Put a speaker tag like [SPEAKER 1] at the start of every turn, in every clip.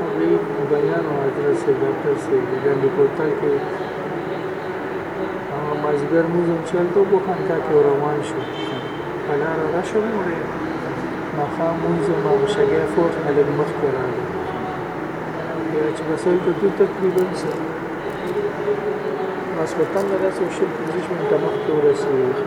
[SPEAKER 1] هغوی بیان او حاضر سي ډاکټر سي د ګنډې کوتل کې هغه مازیګر موږ هم چلته په خانکا کې روان شو په لار را شو موږ ماښام موږ ما شګې فور هلک مخ کې راغی بیا چې بسل ته تو تقریبا سه ماسکوتن داسې شل پنځه منټه مخکې ورسېږي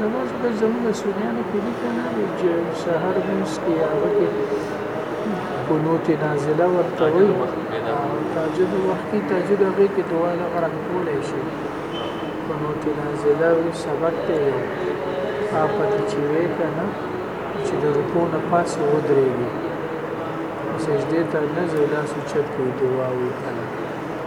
[SPEAKER 1] نماز به زموږ سنیانو کې دي که نه وي چې سهار لمونځ کې هغه کې قنوت نازله ورته وي تاجد وخت کې تاجد هغې کې دعا لغره کولی شي قنوت نازله وي سبق ته یو آفت چې وې که نه چې د رکو نه پاس ودرېږي سجدې ته نه ځي لاس اوچت کوي دعا وي که
[SPEAKER 2] نه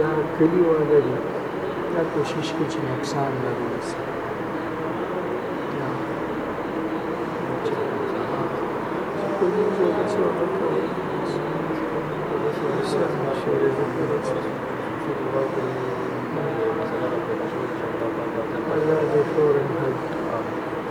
[SPEAKER 1] یا کلی والا دی دا کوشش کوي چې نقصان نه ورسي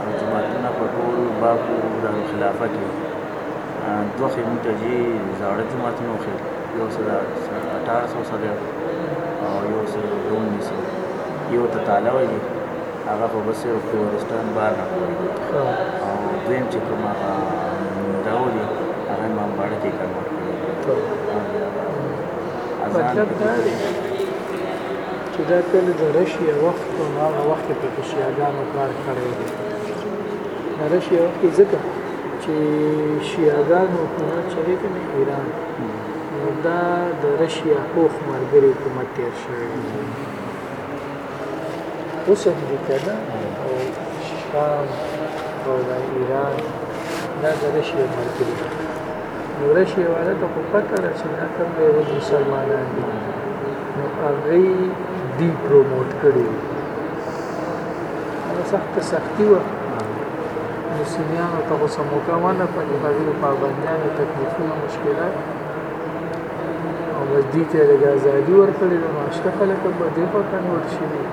[SPEAKER 1] او
[SPEAKER 2] جوماتونه په
[SPEAKER 3] ټول
[SPEAKER 1] باکو دغه
[SPEAKER 3] خلافه کې دوه خیمون ته جي زاړه جوماتونه وخې یو څه د اټار سو سره او یو څه دوم نیسي یو ته تاله وایي هغه خو بس یو کورستان بار نه کوي او دویم چې کوم هغه داولي هغه امام باړه کې کنور کړی
[SPEAKER 1] مطلب دا دی چې دا تل د رشیا وخت او هغه وخت کې پکې شیعهګانو کار کړی دی د رشیا وخت کې ځکه چې شیعهګان حکومت چې دی کنه ایران نو دا د رشیا پوخ ملګری حکومت تیر شوی دی اوس هم دي که نه او شام او د ایران دا د رشیا ملګري نوره شیوا ده ته خو پته ده چې دا کوم لیول مسلمانان دي نو هغه دی پروموټ کړي هغه سخت سختی و مسلمانانو ته اوس موقع ونه پدې باندې پابندیان تکلیفونه مشکلات او مزدی ته د ازادي ورکړي د معاشره خلک په دې په کنورت شي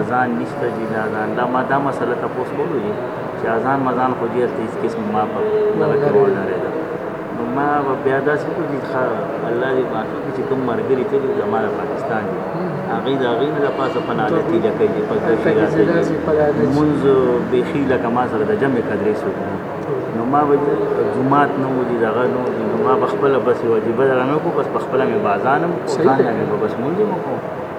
[SPEAKER 3] اذان نشته جی دا اذان دا ما دا مسله تاسو کولو جی چې اذان مزان خو دې ته هیڅ قسم ما په دغه کې ونه لري نو ما بیا دا څه کوم چې الله دې معافي کړي چې کوم مرګري ته دې زما د پاکستان دي هغه دا غي نه پاسه په
[SPEAKER 1] نالتي لکه دې په
[SPEAKER 3] دشي
[SPEAKER 1] راځي
[SPEAKER 3] منځ بيخي لکه ما سره د جمع قدرې سو نو ما به جمعات نه مو دي دغه نو نو ما بخپل بس واجب درنه کو بس بخپل مې بازانم ځان نه بس مونږ مو کو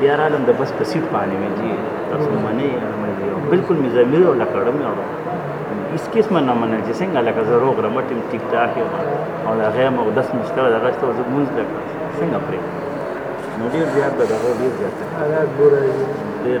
[SPEAKER 1] بیا
[SPEAKER 3] رالم د بس په سیټ باندې مې جی تاسو منې یا منې بالکل مې ضمیر او لکړم او اس قسم نه منل چې څنګه لکه زه روغ رمټ ټیم ټیک ټاک یم او دا غیم او دس مشته دا غشته او زه مونږ ته څنګه پرې نو ډیر زیات به دا ډیر زیات
[SPEAKER 1] حالات ګورای
[SPEAKER 3] ډیر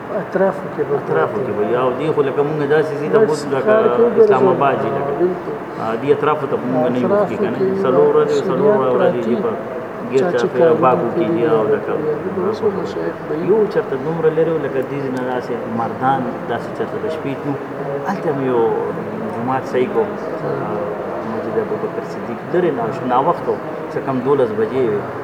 [SPEAKER 1] اطرافو کې به
[SPEAKER 3] اطرافو کې به یو دی خو لکه مونږ داسې زی
[SPEAKER 1] ته اوس
[SPEAKER 3] لکه اسلام آباد جی لکه دی اطرافو ته مونږ نه یو کې کنه سلو ورځې سلو ورځې دی په ګیر
[SPEAKER 1] چا
[SPEAKER 3] په باغو کې دی او لکه یو چرته دومره لري لکه دې نه داسې مردان داسې چرته د شپې نو الته یو جمعات صحیح کو مسجد ابو بکر صدیق لري نه شو نا وختو څه کم 12 بجې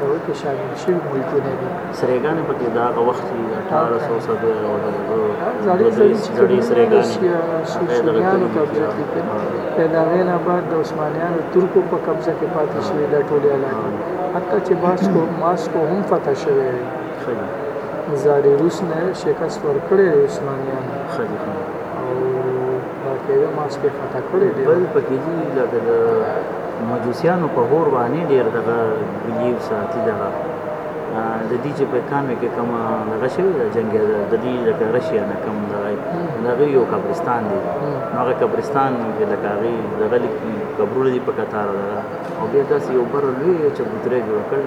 [SPEAKER 3] دغه
[SPEAKER 1] کې شامل شوي ملکونه دي
[SPEAKER 3] سرېګانې په کې دا هغه وخت کې د 1800 صدې او د
[SPEAKER 1] زړې زړې چې
[SPEAKER 3] زړې سرېګانې
[SPEAKER 1] سوچونیانو قبضه کې کړي په دا غې نه بعد د عثمانیانو ترکو په قبضه کې پاتې شوې د ټولې علاقې حتی چې باسکو ماسکو هم فتح شوی وي زړې روس نه شکست ورکړي عثمانیانو خدي خدي کېده ما سپې خطا کړې دي
[SPEAKER 3] بل پکې دي لکه د مجوسیانو په هور باندې ډېر دغه بلیو ساتي دغه د دې چې په کانو کې کوم دغه شوی د جنگ د دې د رشیا نه کوم دغه دغه یو قبرستان دی هغه قبرستان کې د کاغي دغه لیکي قبرونه دي په کتار دغه او بیا داسې یو بر لوی چې بوتره جوړ کړل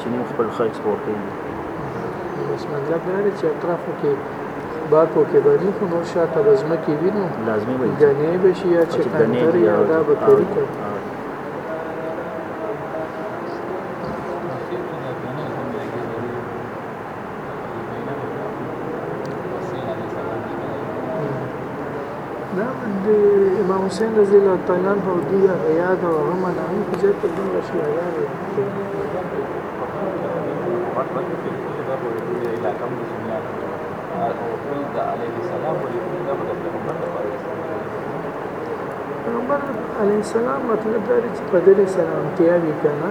[SPEAKER 3] چې نو خپل خرج پور کوي
[SPEAKER 1] بس مطلب دا دی چې اطرافو کې باکو کې باندې خو نور شاته بزمه کې وینو
[SPEAKER 3] لازمي وي
[SPEAKER 1] غنې به شي یا چې کندر یا دا به کوي دا د امام حسین رضی الله تعالی عنہ او دی یاد او هغه منه په ځای کې دومره شي یاد پیغمبر علیه السلام مطلب دا چې په دې سلامتیا وی کنه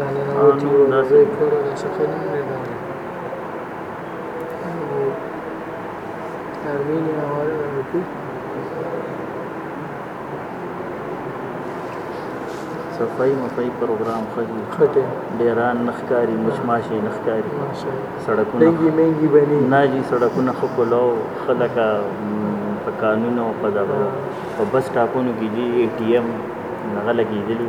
[SPEAKER 3] نوم داسې صفای مفای پروګرام خدي
[SPEAKER 1] خټه
[SPEAKER 3] ډیران نخکاری مچماشي نخکاری سړکونه
[SPEAKER 1] منګي منګي بني
[SPEAKER 3] نه جی سړکونه خو کولاو خلک په قانون او په دغه په بس ټاپونو کې جی ای ټی ایم نغله کیدلی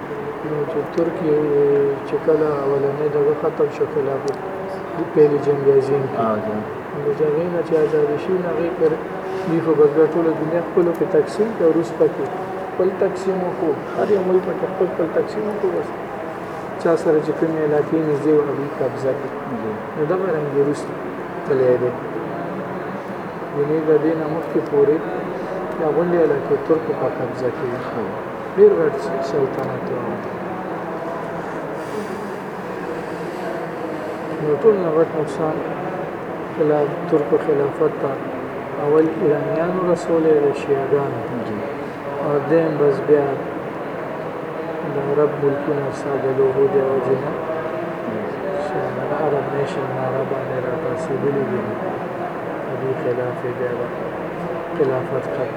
[SPEAKER 3] نو چې ترک یې چې
[SPEAKER 1] کله اولنې دغه ختم شو خلافت د پیلې جنګ عظیم کې د جګړې نه چې ازادي شي نو هغې پر دي خو بس بیا ټوله دنیا خپلو کې تقسیم کړه وروسته کې خپل تقسیم وکړو هر یو ملک پکې خپل خپل تقسیم وکړو بس چا سره چې کومې علاقې نږدې وه هغوی قبضه کړي نو دغه رنګ وروسته تللی دی یعنې د دې نه مخکې پورې دا غونډې علاقې ترکو په قبضه کې ډیر غټ سلطنت و نو ټول نه غټ نقصان کله ترکو خلافت ته اول ایرانیانو رسولې د شیعګانو او دیم بس بیا د عرب ملکونه ساده لوبو دی او جنا شیعګان عرب نیشن نارا باندې را پاسېدلي دي دې خلاف بیا خلافت ختم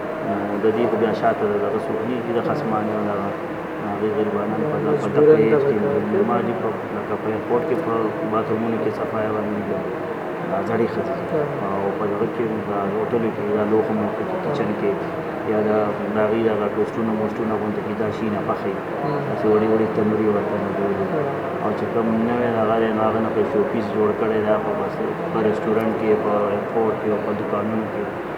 [SPEAKER 3] نو د دې خو بیا شاته د دغه څوک نه چې د خصمانې او دغه هغې غریبانان په دغه
[SPEAKER 1] پټه
[SPEAKER 3] په ایج کې ما دي په لکه په ایرپورټ کې په باترومونو کې صفایه باندې دي دا زړې ښځې او په دغه کې دا هوټلو کې دا لوښو موښو کې کچن کې یا دا د هغې دغه ټوسټونه موسټونه غونډه کې دا شي نه پخوي داسې وړې وړې تنوري ورته نه جوړ دي او چې کوم نوی هغه دی نو هغه نه په شو پیس جوړ کړی دا په بس په رسټورانټ کې په ایرپورټ کې او په دوکانونو کې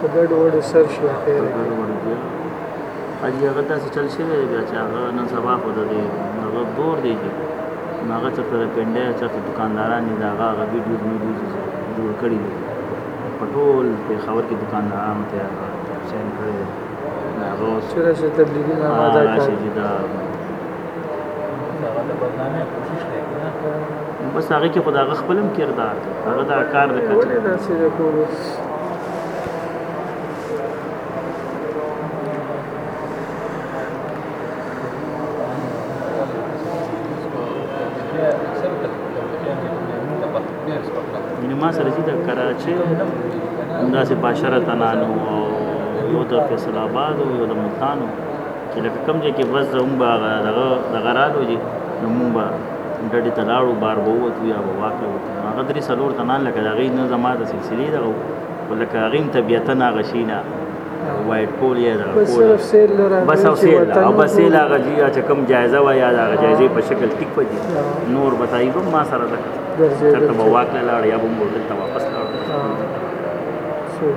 [SPEAKER 3] په ګډو وډو سر شو خیر په
[SPEAKER 1] ګډو وډو بیا
[SPEAKER 3] اجي هغه تاسو چل شي بیا چې هغه نن سبا خو د دې هغه دور دی چې هغه څه تر پنده چې دکانداران دي دا هغه ویډیو ویډیو جوړ کړی دی په ټول په خبر کې دکانداران ته هغه څنګه کړی دا هغه سره
[SPEAKER 1] چې تبلیغي
[SPEAKER 3] نه واده کړی بس هغه کې خدای خپلم کردار دی هغه دا کار نه
[SPEAKER 1] کوي
[SPEAKER 3] ولې
[SPEAKER 1] دا څه نه
[SPEAKER 3] کوي ما سره چې د کراچۍ همداسې باشره تنانو یو د فیصل آباد او یو د ملتانو چې لکه کوم ځای کې بس زموږ به هغه دغه دغه رالو دي نو موږ به ډډې ته لاړو بار به ووتو یا به واک ووتو هغه درې څلور تنه لکه د هغې نه زما د سلسلې دغه و خو لکه هغې هم طبیعتا هغه شي نه وایټ کول یا دغه
[SPEAKER 1] بس
[SPEAKER 3] کول
[SPEAKER 1] صرف سیل نه راغلی
[SPEAKER 3] بس او چې سیل ده. وطن او بس سیل هغه جي چې کوم جایزه وه یا د هغه جایزې په شکل ټیک پدي نور به تایید هم ما سره لکه ګرځېدل. چېرته به واک له لاړ یا به موټر ته واپس لاړ ها. صحیح.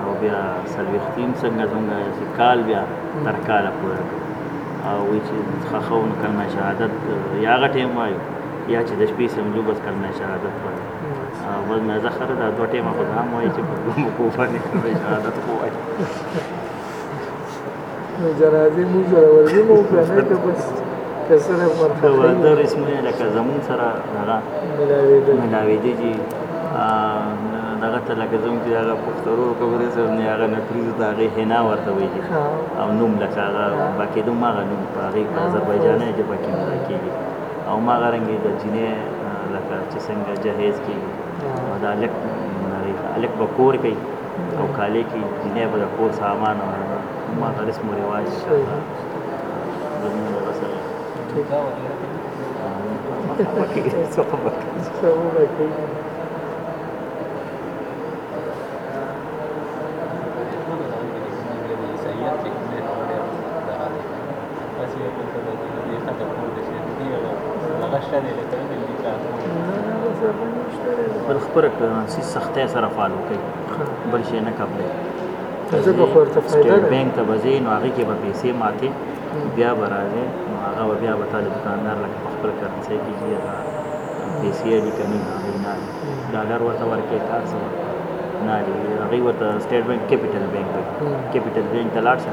[SPEAKER 3] او بیا سلوختیم څنګه څنګه چې کال بیا تر کاله پوره او وی چې خخو نو کلمه شهادت یا هغه ټیم وایو یا چې د شپې سمجو بس کلمه شهادت وایو او بس مې زخر دا دوه ټیمه خو هم وایي چې په کوفه نه کلمه شهادت خو وایي
[SPEAKER 1] نو جنازې موږ سره ورځي مو په نه ته بس کسر
[SPEAKER 3] پر خبره
[SPEAKER 1] دا
[SPEAKER 3] رسمه لکه زمون سره هغه
[SPEAKER 1] ملاوي
[SPEAKER 3] دي چې دغه ته لکه زمون چې هغه پښتورو کوي سره نه هغه نکریزو ته هغه حنا ورته وي او نوم لکه هغه باقي دوه ماغه نوم په هغه آذربایجاني چې باقي نه کیږي او ما غرنګي د جنې لکه چې څنګه جهیز کیږي دا لک لک بکور کوي او کالې کې جنې به د کور سامان او ما غرس مو رواج
[SPEAKER 1] انشاءالله زمونږ د غسل
[SPEAKER 3] بل خبره کرنسی سختۍ سره فعال وکړي بل شي نه قبلې
[SPEAKER 1] ځکه خو ورته فائدہ
[SPEAKER 3] سټیټ
[SPEAKER 1] ده
[SPEAKER 3] بانک ته بځې نو هغه کې به پیسې ماتې بیا به راځې نو هغه به بیا به تا د دکاندار لکه په خپل کرنسۍ کې چې هغه پیسې اړي که نه وي، هغه یې نه اړي. ډالر ورته ورکې کار څه ورکړي. نه اړي. هغوی ورته سټیټ بانک کیپیټل بانک وایي کیپیټل بانک ته لاړ شه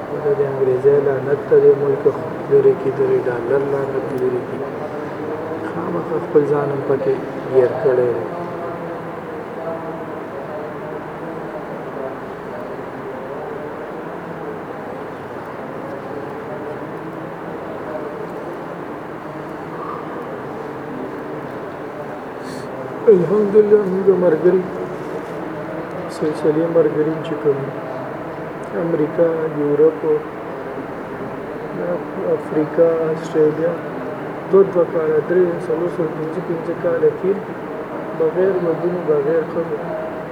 [SPEAKER 3] دا
[SPEAKER 1] دی انګریزی لعنت ته دی ملک لری کی دری ډالر لعنت لری کی خامخ خپل ځان هم پکې ګیر کړی دی الحمدلله موږ مرګري سلسله مرګري چې کوم امریکا یورپ افریقا استرالیا دو دو کال درې سلو سو پنځه پنځه کال تیر بغیر مدینه بغیر خبر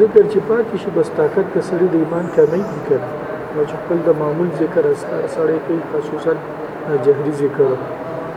[SPEAKER 1] ذکر چې پاتې شي بس طاقت د سړي د ایمان کمی دي کړه نو چې خپل د معمول ذکر اسکار سړی کوي خصوصا جهري ذکر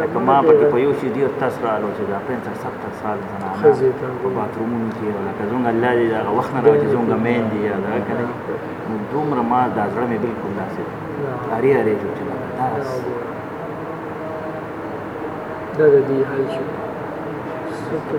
[SPEAKER 3] لکه ما
[SPEAKER 1] پکې
[SPEAKER 3] په یو شي ډیر تاسو رالو چې دا 65 70 سال زنانه
[SPEAKER 1] خزه ته
[SPEAKER 3] په باترومونو کې او لکه زونګ الله دې دا وخت نه راځي زونګ مین دی یا دا کنه نو دومره ما دا زړه مې بالکل داسې اری اری جوړ چې دا
[SPEAKER 1] دا د دې حل شو
[SPEAKER 3] ستو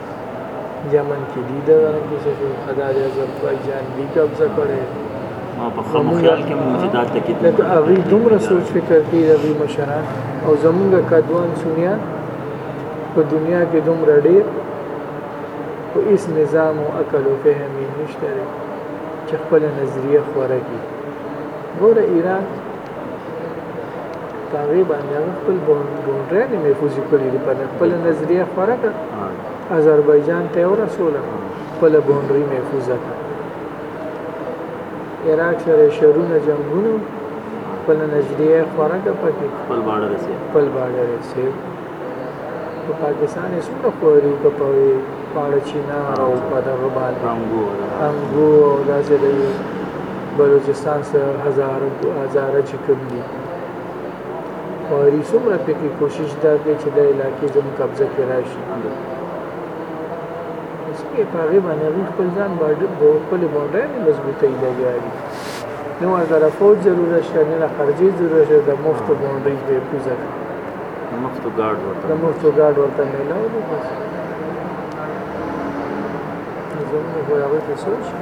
[SPEAKER 1] یمن کې
[SPEAKER 3] دی دا
[SPEAKER 1] کوڅه شو خدا دې عزت پای جان دی قبضه کړي
[SPEAKER 3] ما په خام خیال کې موږ چې دا تکید
[SPEAKER 1] نه اوی دومره سوچ فکر کوي د مشران او زمونږ کډوان سنیا په دنیا کې دومره ډېر په اس نظام او عقل او فهم نشته چې خپل نظریه خوره کی ګوره ایران هغه باندې هغه خپل بونډران یې محفوظ کړی دی په خپل نظریه خبره کړ آذربایجان ته ورسوله خپل بونډري محفوظ کړ عراق سره شرونه جنگونه خپل نظریه خبره کړ پکې
[SPEAKER 3] خپل باډر یې
[SPEAKER 1] خپل باډر یې په پاکستان یې څومره خواري وکړه په پاړه چینار او په دغه باندې انګور او داسې د بلوچستان سره هزاره هزاره چې کوم دي خواري څومره پکې کوشش دا کوي چې د علاقې زموږ قبضه کې راشي سپی په هغې باندې هغوی خپل ځان خپلې بونډرانې مضبوطوي لګیا دي نه ورته د فوج ضرورت شته نه د خرجې ضرورت شته د مفتو بونډرۍ پرې
[SPEAKER 3] کوزه کړي
[SPEAKER 1] د مفتو ګارډ
[SPEAKER 3] ورته
[SPEAKER 1] د مفتو ګارډ ورته میلاو دی بس زمونږ خو هغوی ته څه وشي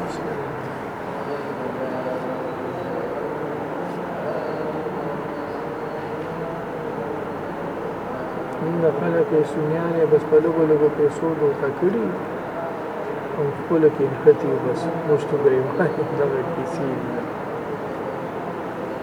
[SPEAKER 1] موږ خلک یې سنیان یې بس په لږو لږو پیسو دوکه کړي او خپلو کې نښتي بس مشتو ګریوان دغه کیسې دي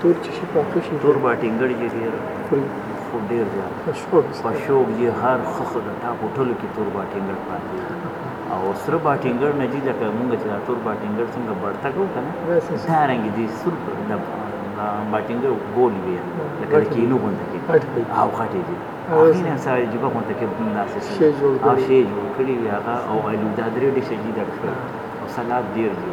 [SPEAKER 3] تور
[SPEAKER 1] چې
[SPEAKER 3] شي
[SPEAKER 1] په
[SPEAKER 3] کې
[SPEAKER 1] شي
[SPEAKER 3] تور باټینګ ګړي دې
[SPEAKER 1] ډیر
[SPEAKER 3] خو ډیر زیات په شوق یې هر خخ د ټاپ هوټل کې تور باټینګ ګړ پاتې او سره باټینګ ګړ نه دي لکه مونږ چې تور باټینګ ګړ څنګه برتا کو کنه دا رنګ دي سر د باټینګ ګړ ګول وی لکه د کینو غونډه کې او خټې دي هغه سره جوب غونډه کې مناسب
[SPEAKER 1] شي
[SPEAKER 3] او شی جوړ کړی هغه او الو دا درې ډیشه دي د سلاد ډیر دي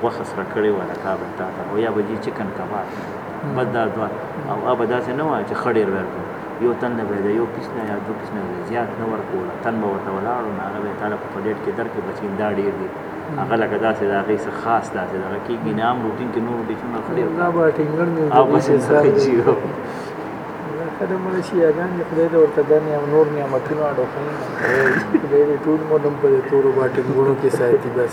[SPEAKER 3] غوښه سره کړې وه لکه به تا ته او یا به جی چکن کباب بس دا دوه او هغه داسې نه وه چې ښه ډېر ورکړو یو تن له به د یو پیس نه یا دوه پیس نه به زیات نه ورکوله تن به ورته ولاړو نه هغه به یې تاله په پلیټ کې درکړي بس دا ډېر دي هغه لکه داسې د هغې څه خاص داسې دغه کېږي نه هم روټین کې نور ډیشونه ښه ډېر
[SPEAKER 1] دا به ټینګر مې
[SPEAKER 3] او بس یې څه جي
[SPEAKER 1] او ښه د مړه شي یاګان دې خدای دې ورته ګرنې او نور نعمتونه اړوخوي خدای دې ټول مو دم په دې تورو باټې ګوڼو کې ساتي بس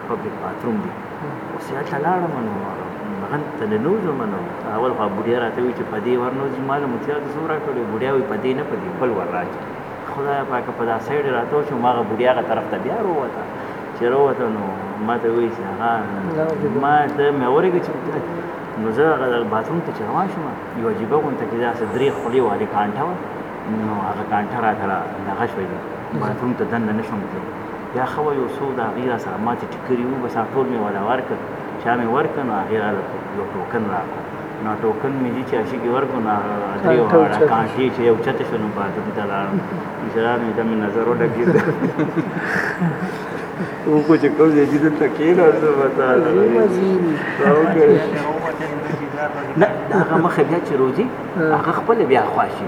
[SPEAKER 3] پبلک باتروم دی اوس یا ته لاړم نو هغلته نه نوځم نو اول خو بوډیا راته وایي چې په دې ور نوځي ما له متیا د څوم راکړی بوډیا وایي په دې نه په دې بل ور راځي خدای پاکه په دا سایډ راته و چې ما هغه بوډیا هغه طرف ته بیا وروته چې وروته نو ما ته وایي چې هغه ما ته مې اورېږي چې نو زه هغه باتروم ته چې روان شوم یو عجیبه غونته کې داسې درې خولې والې کانټه وه نو هغه کانټه راته دغه شوې باتروم ته دننه نه شوم تللی بیا ښه وه یو څو د هغې را سره ما چې ټیکري وو بس هغه ټول مې ولا ورکړ چې هغه مې ورکړ نو هغې راله یو ټوکن راکړو نو ټوکن مې دي چې هسې کې ورکړو نو هغه درې واړه کانټې چې یو چته شو نو باتوم ته لاړم مشران مې ته مې نظر ولګېد وکړو چې کوم ځای چې دلته کېناستو به تا نه هغه مخه بیا چې روځي هغه خپله بیا خواشي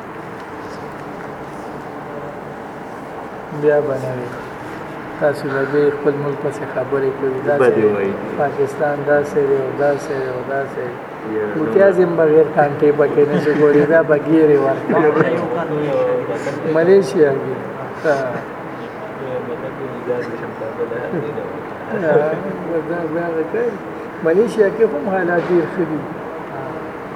[SPEAKER 3] بیا
[SPEAKER 1] بنوي تاسو لګي خپل ملک پسې خبرې کوي دا پاکستان دا سره او دا سره او دا سره متیازم بغیر کانټې پکې نه شي ګوري دا بغیرې ورته ملیشیا کې دا دا ملیشیا کې هم حالات ډیر ښه دي